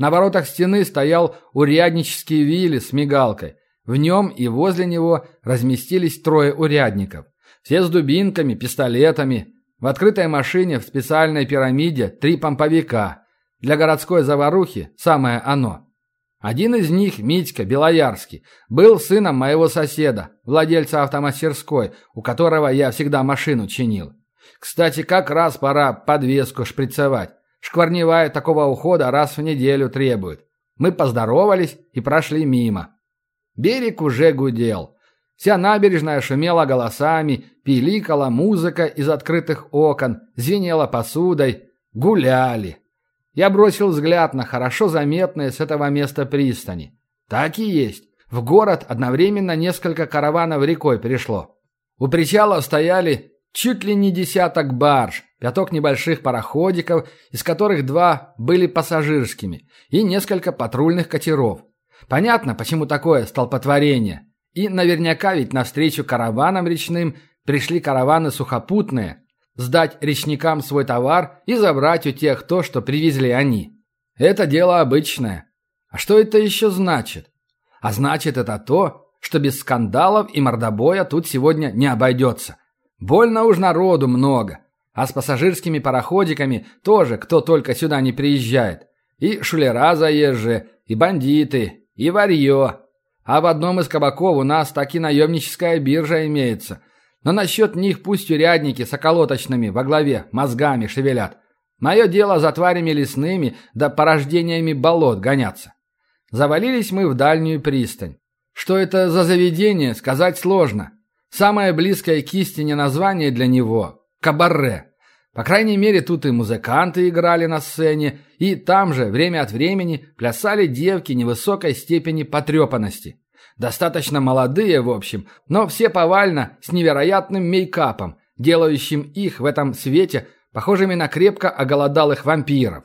На воротах стены стоял уряднический вилли с мигалкой. В нем и возле него разместились трое урядников. Все с дубинками, пистолетами. В открытой машине в специальной пирамиде три помповика. Для городской заварухи самое оно. Один из них, Митька Белоярский, был сыном моего соседа, владельца автомастерской, у которого я всегда машину чинил. Кстати, как раз пора подвеску шприцевать. Шкварневая такого ухода раз в неделю требует. Мы поздоровались и прошли мимо. Берег уже гудел. Вся набережная шумела голосами, пиликала музыка из открытых окон, звенела посудой. Гуляли. Я бросил взгляд на хорошо заметные с этого места пристани. Так и есть. В город одновременно несколько караванов рекой пришло. У причала стояли чуть ли не десяток барж, пяток небольших пароходиков, из которых два были пассажирскими, и несколько патрульных катеров. Понятно, почему такое столпотворение. И наверняка ведь навстречу караванам речным пришли караваны сухопутные, сдать речникам свой товар и забрать у тех то, что привезли они. Это дело обычное. А что это еще значит? А значит это то, что без скандалов и мордобоя тут сегодня не обойдется. Больно уж народу много. А с пассажирскими пароходиками тоже кто только сюда не приезжает. И шулера заезжие, и бандиты, и варье. А в одном из кабаков у нас таки наемническая биржа имеется. Но насчет них пусть урядники с околоточными во главе мозгами шевелят. Мое дело за тварями лесными да порождениями болот гоняться. Завалились мы в дальнюю пристань. Что это за заведение, сказать сложно. Самое близкое к истине название для него – кабаре. По крайней мере, тут и музыканты играли на сцене, и там же время от времени плясали девки невысокой степени потрепанности. Достаточно молодые, в общем, но все повально с невероятным мейкапом, делающим их в этом свете похожими на крепко оголодалых вампиров.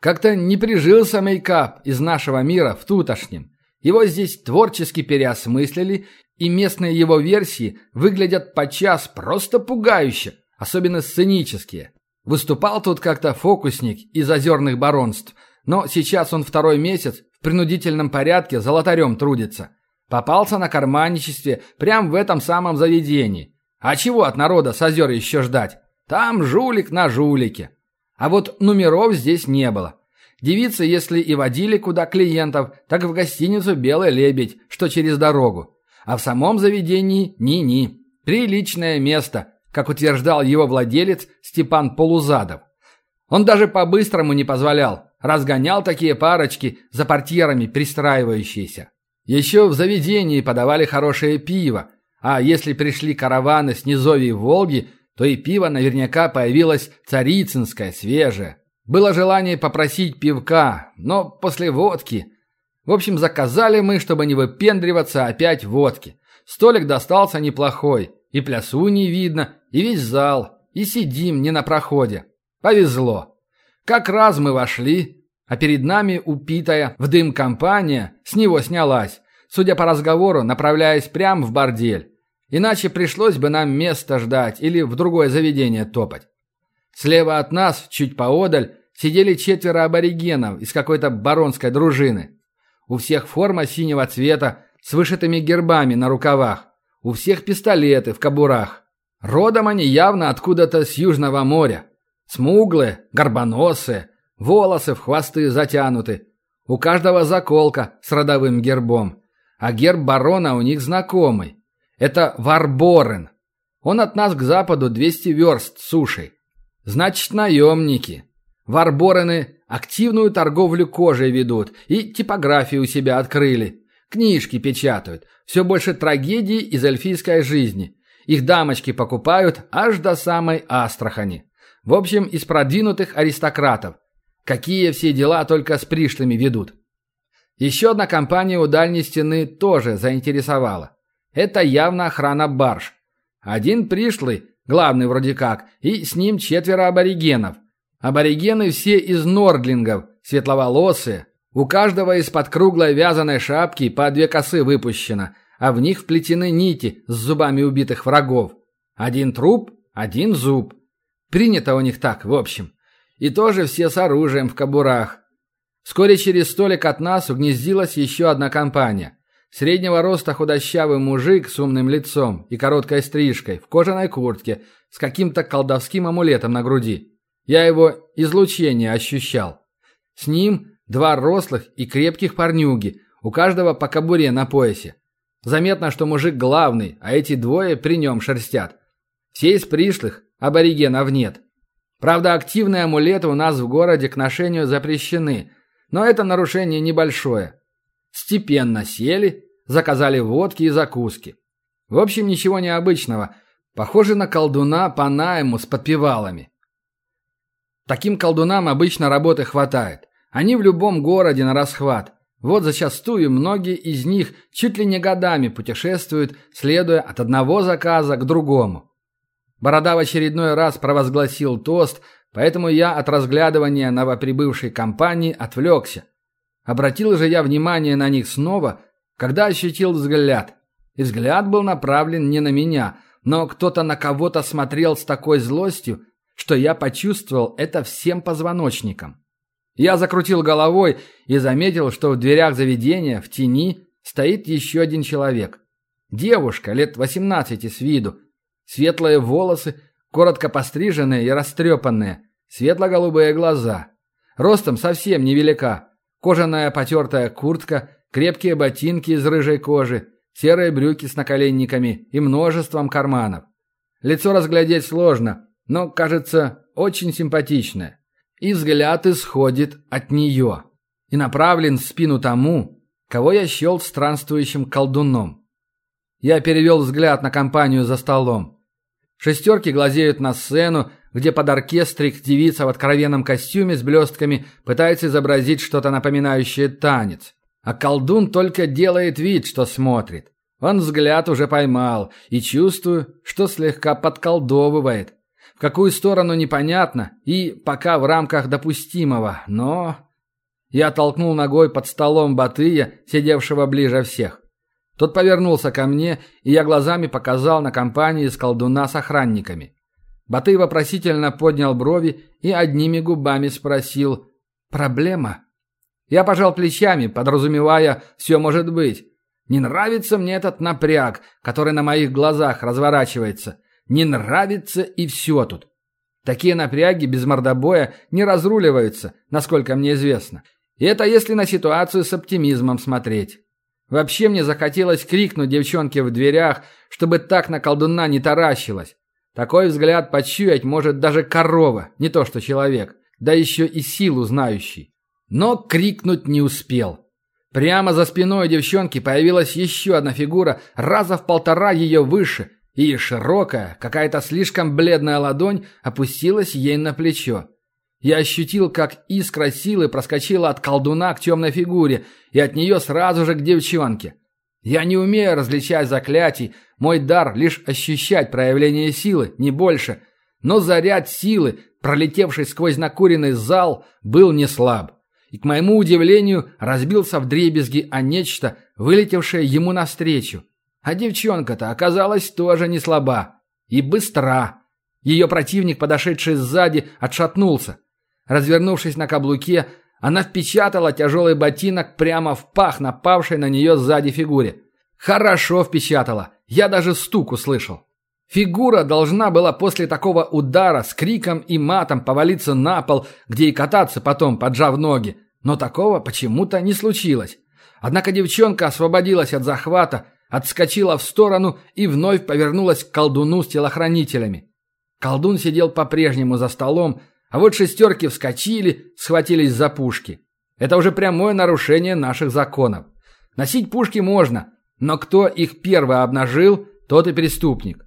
Как-то не прижился мейкап из нашего мира в тутошнем. Его здесь творчески переосмыслили, и местные его версии выглядят подчас просто пугающе – особенно сценические. Выступал тут как-то фокусник из озерных баронств, но сейчас он второй месяц в принудительном порядке золотарем трудится. Попался на карманничестве прямо в этом самом заведении. А чего от народа с озер еще ждать? Там жулик на жулике. А вот номеров здесь не было. Девицы, если и водили куда клиентов, так в гостиницу «Белый лебедь», что через дорогу. А в самом заведении ни-ни. Приличное место, как утверждал его владелец Степан Полузадов. Он даже по-быстрому не позволял, разгонял такие парочки за портьерами пристраивающиеся. Еще в заведении подавали хорошее пиво, а если пришли караваны с низовьей Волги, то и пиво наверняка появилось царицынское, свежее. Было желание попросить пивка, но после водки... В общем, заказали мы, чтобы не выпендриваться, опять водки. Столик достался неплохой, и плясу не видно, и весь зал, и сидим не на проходе. Повезло. Как раз мы вошли, а перед нами упитая в дым компания с него снялась, судя по разговору, направляясь прямо в бордель. Иначе пришлось бы нам место ждать или в другое заведение топать. Слева от нас, чуть поодаль, сидели четверо аборигенов из какой-то баронской дружины. У всех форма синего цвета с вышитыми гербами на рукавах. У всех пистолеты в кобурах. Родом они явно откуда-то с Южного моря. Смуглые, горбоносые, волосы в хвосты затянуты. У каждого заколка с родовым гербом. А герб барона у них знакомый. Это Варборен. Он от нас к западу 200 верст сушей. Значит, наемники. Варборены активную торговлю кожей ведут и типографию у себя открыли. Книжки печатают. Все больше трагедий из эльфийской жизни. Их дамочки покупают аж до самой Астрахани. В общем, из продвинутых аристократов. Какие все дела только с пришлыми ведут. Еще одна компания у дальней стены тоже заинтересовала. Это явно охрана барж. Один пришлый, главный вроде как, и с ним четверо аборигенов. Аборигены все из нордлингов, светловолосые, у каждого из-под круглой вязаной шапки по две косы выпущено, а в них вплетены нити с зубами убитых врагов. Один труп, один зуб. Принято у них так, в общем. И тоже все с оружием в кобурах. Вскоре через столик от нас угнездилась еще одна компания. Среднего роста худощавый мужик с умным лицом и короткой стрижкой, в кожаной куртке, с каким-то колдовским амулетом на груди. Я его излучение ощущал. С ним два рослых и крепких парнюги, у каждого по кобуре на поясе. Заметно, что мужик главный, а эти двое при нем шерстят. Все из пришлых, аборигенов нет. Правда, активные амулеты у нас в городе к ношению запрещены, но это нарушение небольшое. Степенно сели, заказали водки и закуски. В общем, ничего необычного. Похоже на колдуна по найму с подпевалами. Таким колдунам обычно работы хватает. Они в любом городе на расхват. Вот зачастую многие из них чуть ли не годами путешествуют, следуя от одного заказа к другому. Борода в очередной раз провозгласил тост, поэтому я от разглядывания новоприбывшей компании отвлекся. Обратил же я внимание на них снова, когда ощутил взгляд. И взгляд был направлен не на меня, но кто-то на кого-то смотрел с такой злостью, что я почувствовал это всем позвоночником. Я закрутил головой и заметил, что в дверях заведения, в тени, стоит еще один человек. Девушка, лет 18 с виду. Светлые волосы, коротко постриженные и растрепанные, светло-голубые глаза. Ростом совсем невелика. Кожаная потертая куртка, крепкие ботинки из рыжей кожи, серые брюки с наколенниками и множеством карманов. Лицо разглядеть сложно, но, кажется, очень симпатичное. И взгляд исходит от нее. И направлен в спину тому, кого я счел странствующим колдуном. Я перевел взгляд на компанию за столом. Шестерки глазеют на сцену, где под оркестрик девица в откровенном костюме с блестками пытается изобразить что-то напоминающее танец. А колдун только делает вид, что смотрит. Он взгляд уже поймал и чувствую, что слегка подколдовывает. В какую сторону непонятно и пока в рамках допустимого, но... Я толкнул ногой под столом Батыя, сидевшего ближе всех. Тот повернулся ко мне, и я глазами показал на компании с колдуна с охранниками. Батый вопросительно поднял брови и одними губами спросил «Проблема?». Я пожал плечами, подразумевая «все может быть». Не нравится мне этот напряг, который на моих глазах разворачивается. Не нравится и все тут. Такие напряги без мордобоя не разруливаются, насколько мне известно. И это если на ситуацию с оптимизмом смотреть. Вообще мне захотелось крикнуть девчонке в дверях, чтобы так на колдуна не таращилась. Такой взгляд почуять может даже корова, не то что человек, да еще и силу знающий. Но крикнуть не успел. Прямо за спиной девчонки появилась еще одна фигура, раза в полтора ее выше, и широкая, какая-то слишком бледная ладонь опустилась ей на плечо. Я ощутил, как искра силы проскочила от колдуна к темной фигуре, и от нее сразу же к девчонке. Я не умею различать заклятий, мой дар лишь ощущать проявление силы, не больше. Но заряд силы, пролетевший сквозь накуренный зал, был не слаб. И, к моему удивлению, разбился в дребезги о нечто, вылетевшее ему навстречу. А девчонка-то оказалась тоже не слаба. И быстра. Ее противник, подошедший сзади, отшатнулся. Развернувшись на каблуке, она впечатала тяжелый ботинок прямо в пах напавшей на нее сзади фигуре. Хорошо впечатала. Я даже стук услышал. Фигура должна была после такого удара с криком и матом повалиться на пол, где и кататься потом, поджав ноги. Но такого почему-то не случилось. Однако девчонка освободилась от захвата, отскочила в сторону и вновь повернулась к колдуну с телохранителями. Колдун сидел по-прежнему за столом, а вот шестерки вскочили, схватились за пушки. Это уже прямое нарушение наших законов. Носить пушки можно, но кто их первый обнажил, тот и преступник.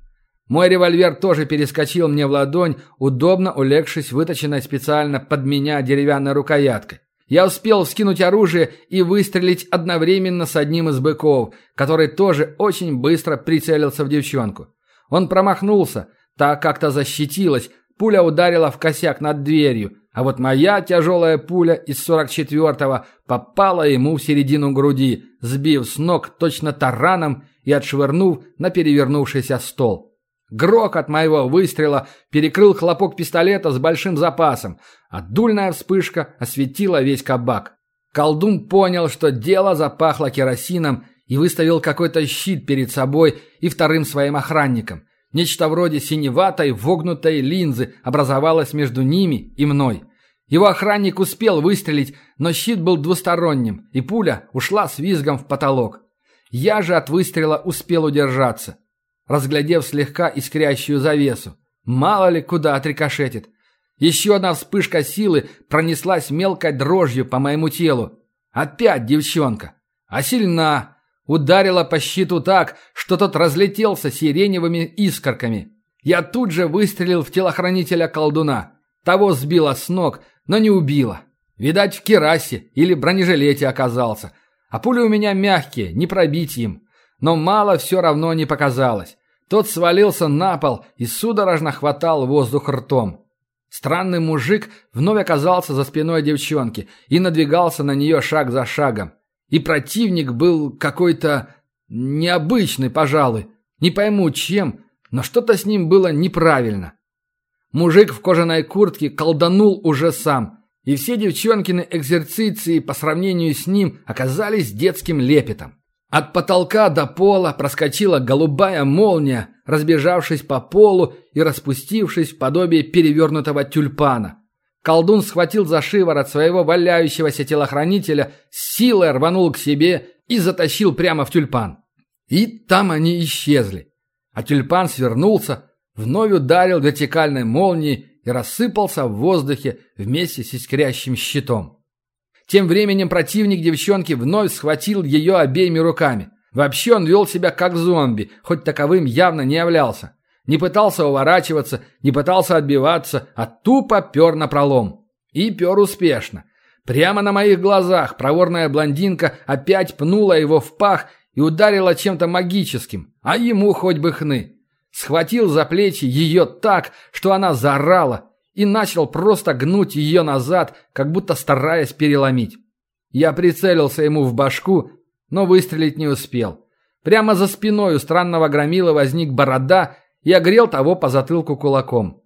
Мой револьвер тоже перескочил мне в ладонь, удобно улегшись выточенной специально под меня деревянной рукояткой. Я успел вскинуть оружие и выстрелить одновременно с одним из быков, который тоже очень быстро прицелился в девчонку. Он промахнулся, так как-то защитилась, пуля ударила в косяк над дверью, а вот моя тяжелая пуля из 44-го попала ему в середину груди, сбив с ног точно тараном и отшвырнув на перевернувшийся стол. Грок от моего выстрела перекрыл хлопок пистолета с большим запасом, а дульная вспышка осветила весь кабак. Колдун понял, что дело запахло керосином и выставил какой-то щит перед собой и вторым своим охранником. Нечто вроде синеватой вогнутой линзы образовалось между ними и мной. Его охранник успел выстрелить, но щит был двусторонним, и пуля ушла с визгом в потолок. Я же от выстрела успел удержаться, разглядев слегка искрящую завесу. Мало ли куда отрикошетит. Еще одна вспышка силы пронеслась мелкой дрожью по моему телу. Опять девчонка. А сильна. Ударила по щиту так, что тот разлетелся сиреневыми искорками. Я тут же выстрелил в телохранителя колдуна. Того сбила с ног, но не убила. Видать, в керасе или бронежилете оказался. А пули у меня мягкие, не пробить им. Но мало все равно не показалось. Тот свалился на пол и судорожно хватал воздух ртом. Странный мужик вновь оказался за спиной девчонки и надвигался на нее шаг за шагом. И противник был какой-то необычный, пожалуй. Не пойму чем, но что-то с ним было неправильно. Мужик в кожаной куртке колданул уже сам, и все девчонкины экзерциции по сравнению с ним оказались детским лепетом. От потолка до пола проскочила голубая молния, разбежавшись по полу и распустившись в подобие перевернутого тюльпана. Колдун схватил за шиворот своего валяющегося телохранителя, силой рванул к себе и затащил прямо в тюльпан. И там они исчезли. А тюльпан свернулся, вновь ударил вертикальной молнией и рассыпался в воздухе вместе с искрящим щитом. Тем временем противник девчонки вновь схватил ее обеими руками. Вообще он вел себя как зомби, хоть таковым явно не являлся. Не пытался уворачиваться, не пытался отбиваться, а тупо пер на пролом. И пер успешно. Прямо на моих глазах проворная блондинка опять пнула его в пах и ударила чем-то магическим, а ему хоть бы хны. Схватил за плечи ее так, что она заорала, и начал просто гнуть ее назад, как будто стараясь переломить. Я прицелился ему в башку, но выстрелить не успел. Прямо за спиной у странного громила возник борода и огрел того по затылку кулаком.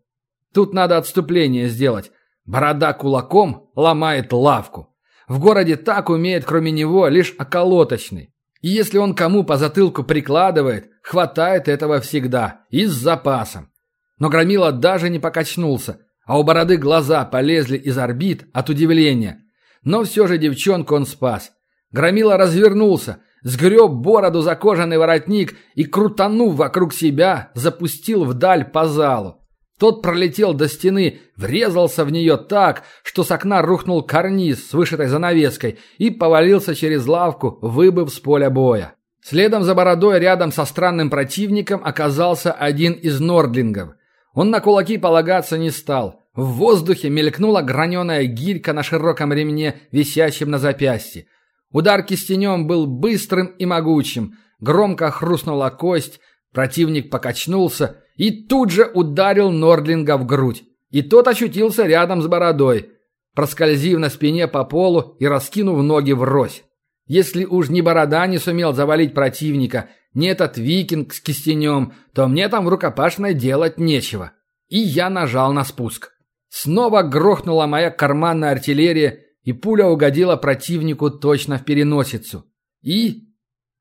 Тут надо отступление сделать. Борода кулаком ломает лавку. В городе так умеет, кроме него, лишь околоточный. И если он кому по затылку прикладывает, хватает этого всегда. И с запасом. Но Громила даже не покачнулся а у бороды глаза полезли из орбит от удивления. Но все же девчонку он спас. Громила развернулся, сгреб бороду за кожаный воротник и, крутанув вокруг себя, запустил вдаль по залу. Тот пролетел до стены, врезался в нее так, что с окна рухнул карниз с вышитой занавеской и повалился через лавку, выбыв с поля боя. Следом за бородой рядом со странным противником оказался один из нордлингов – он на кулаки полагаться не стал. В воздухе мелькнула граненая гирька на широком ремне, висящем на запястье. Удар кистенем был быстрым и могучим. Громко хрустнула кость, противник покачнулся и тут же ударил Нордлинга в грудь. И тот ощутился рядом с бородой, проскользив на спине по полу и раскинув ноги врозь. Если уж ни борода не сумел завалить противника, ни этот викинг с кистенем, то мне там в рукопашной делать нечего. И я нажал на спуск. Снова грохнула моя карманная артиллерия, и пуля угодила противнику точно в переносицу. И...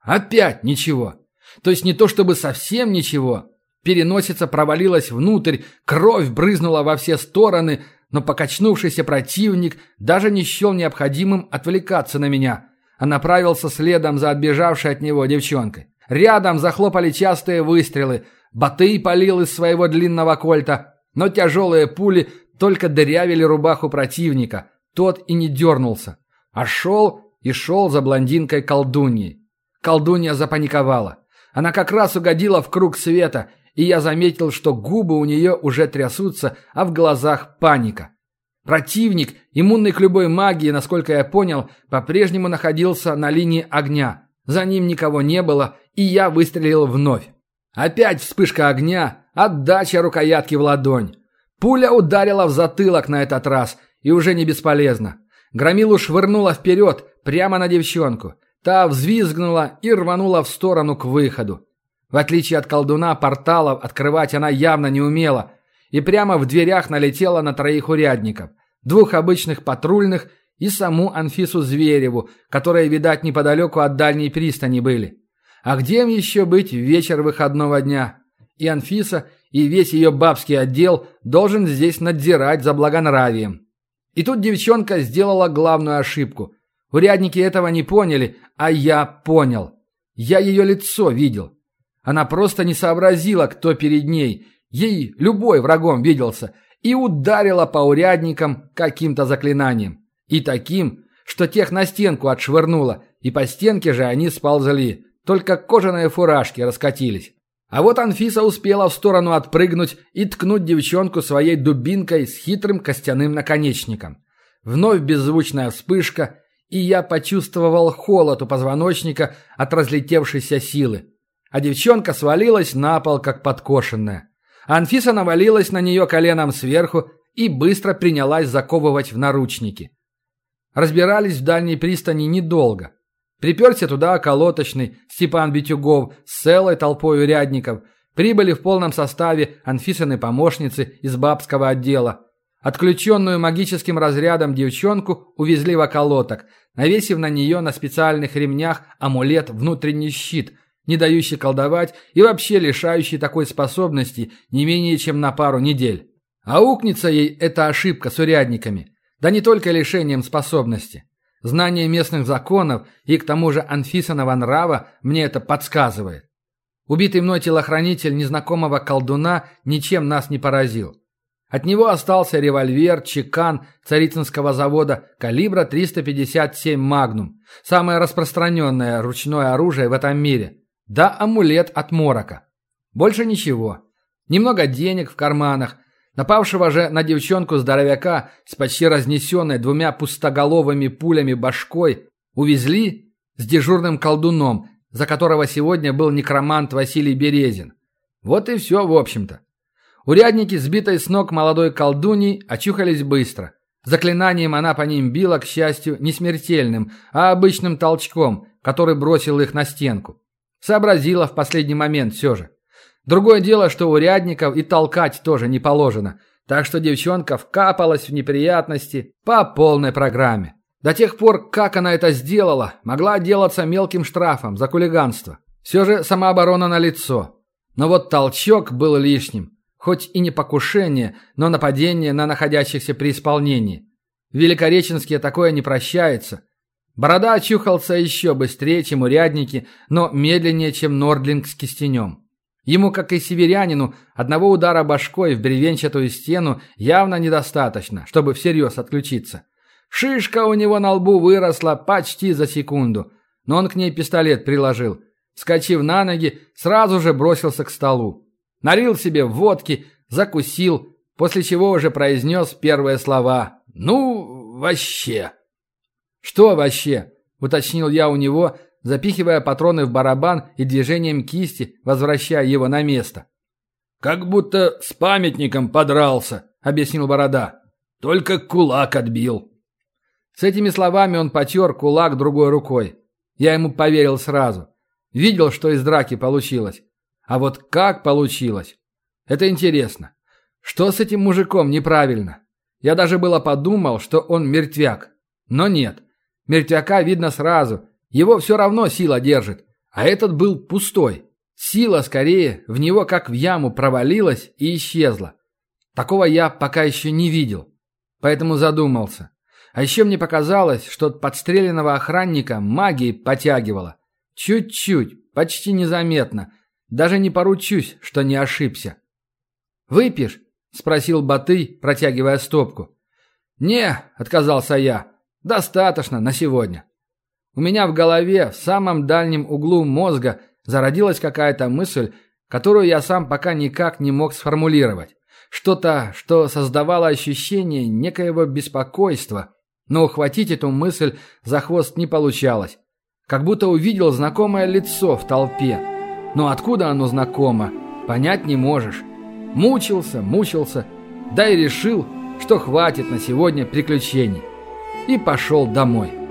Опять ничего. То есть не то чтобы совсем ничего. Переносица провалилась внутрь, кровь брызнула во все стороны, но покачнувшийся противник даже не счел необходимым отвлекаться на меня – а направился следом за отбежавшей от него девчонкой. Рядом захлопали частые выстрелы. Батый палил из своего длинного кольта, но тяжелые пули только дырявили рубаху противника. Тот и не дернулся, а шел и шел за блондинкой колдуньей. Колдунья запаниковала. Она как раз угодила в круг света, и я заметил, что губы у нее уже трясутся, а в глазах паника. Противник, иммунный к любой магии, насколько я понял, по-прежнему находился на линии огня. За ним никого не было, и я выстрелил вновь. Опять вспышка огня, отдача рукоятки в ладонь. Пуля ударила в затылок на этот раз, и уже не бесполезно. Громилу швырнула вперед, прямо на девчонку. Та взвизгнула и рванула в сторону к выходу. В отличие от колдуна, порталов открывать она явно не умела – и прямо в дверях налетела на троих урядников, двух обычных патрульных и саму Анфису Звереву, которые, видать, неподалеку от дальней пристани были. А где им еще быть в вечер выходного дня? И Анфиса, и весь ее бабский отдел должен здесь надзирать за благонравием. И тут девчонка сделала главную ошибку. Урядники этого не поняли, а я понял. Я ее лицо видел. Она просто не сообразила, кто перед ней. Ей любой врагом виделся. И ударила по урядникам каким-то заклинанием. И таким, что тех на стенку отшвырнула. И по стенке же они сползли. Только кожаные фуражки раскатились. А вот Анфиса успела в сторону отпрыгнуть и ткнуть девчонку своей дубинкой с хитрым костяным наконечником. Вновь беззвучная вспышка, и я почувствовал холод у позвоночника от разлетевшейся силы. А девчонка свалилась на пол, как подкошенная. Анфиса навалилась на нее коленом сверху и быстро принялась заковывать в наручники. Разбирались в дальней пристани недолго. Приперся туда околоточный Степан Битюгов с целой толпой урядников. Прибыли в полном составе Анфисины помощницы из бабского отдела. Отключенную магическим разрядом девчонку увезли в околоток, навесив на нее на специальных ремнях амулет «Внутренний щит», не дающий колдовать и вообще лишающий такой способности не менее чем на пару недель. Аукнется ей эта ошибка с урядниками, да не только лишением способности. Знание местных законов и к тому же Анфисонова нрава мне это подсказывает. Убитый мной телохранитель незнакомого колдуна ничем нас не поразил. От него остался револьвер «Чекан» Царицынского завода калибра 357 «Магнум», самое распространенное ручное оружие в этом мире, да амулет от морока. Больше ничего. Немного денег в карманах, Напавшего же на девчонку здоровяка с почти разнесенной двумя пустоголовыми пулями башкой увезли с дежурным колдуном, за которого сегодня был некромант Василий Березин. Вот и все, в общем-то. Урядники, сбитой с ног молодой колдуней, очухались быстро. Заклинанием она по ним била, к счастью, не смертельным, а обычным толчком, который бросил их на стенку. Сообразила в последний момент все же. Другое дело, что урядников и толкать тоже не положено, так что девчонка вкапалась в неприятности по полной программе. До тех пор, как она это сделала, могла отделаться мелким штрафом за хулиганство. Все же самооборона на лицо. Но вот толчок был лишним. Хоть и не покушение, но нападение на находящихся при исполнении. В Великореченске такое не прощается. Борода очухался еще быстрее, чем урядники, но медленнее, чем Нордлинг с кистенем. Ему, как и северянину, одного удара башкой в бревенчатую стену явно недостаточно, чтобы всерьез отключиться. Шишка у него на лбу выросла почти за секунду, но он к ней пистолет приложил. Скочив на ноги, сразу же бросился к столу. Налил себе водки, закусил, после чего уже произнес первые слова «Ну, вообще». «Что вообще?» – уточнил я у него – запихивая патроны в барабан и движением кисти возвращая его на место. «Как будто с памятником подрался», — объяснил Борода. «Только кулак отбил». С этими словами он потер кулак другой рукой. Я ему поверил сразу. Видел, что из драки получилось. А вот как получилось? Это интересно. Что с этим мужиком неправильно? Я даже было подумал, что он мертвяк. Но нет. Мертвяка видно сразу, его все равно сила держит, а этот был пустой. Сила, скорее, в него как в яму провалилась и исчезла. Такого я пока еще не видел. Поэтому задумался. А еще мне показалось, что от подстреленного охранника магии потягивало. Чуть-чуть, почти незаметно. Даже не поручусь, что не ошибся. «Выпьешь?» – спросил Батый, протягивая стопку. «Не», – отказался я. «Достаточно на сегодня». У меня в голове, в самом дальнем углу мозга, зародилась какая-то мысль, которую я сам пока никак не мог сформулировать. Что-то, что создавало ощущение некоего беспокойства, но ухватить эту мысль за хвост не получалось. Как будто увидел знакомое лицо в толпе. Но откуда оно знакомо, понять не можешь. Мучился, мучился, да и решил, что хватит на сегодня приключений. И пошел домой.